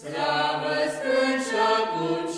Slavă Sfânt și acum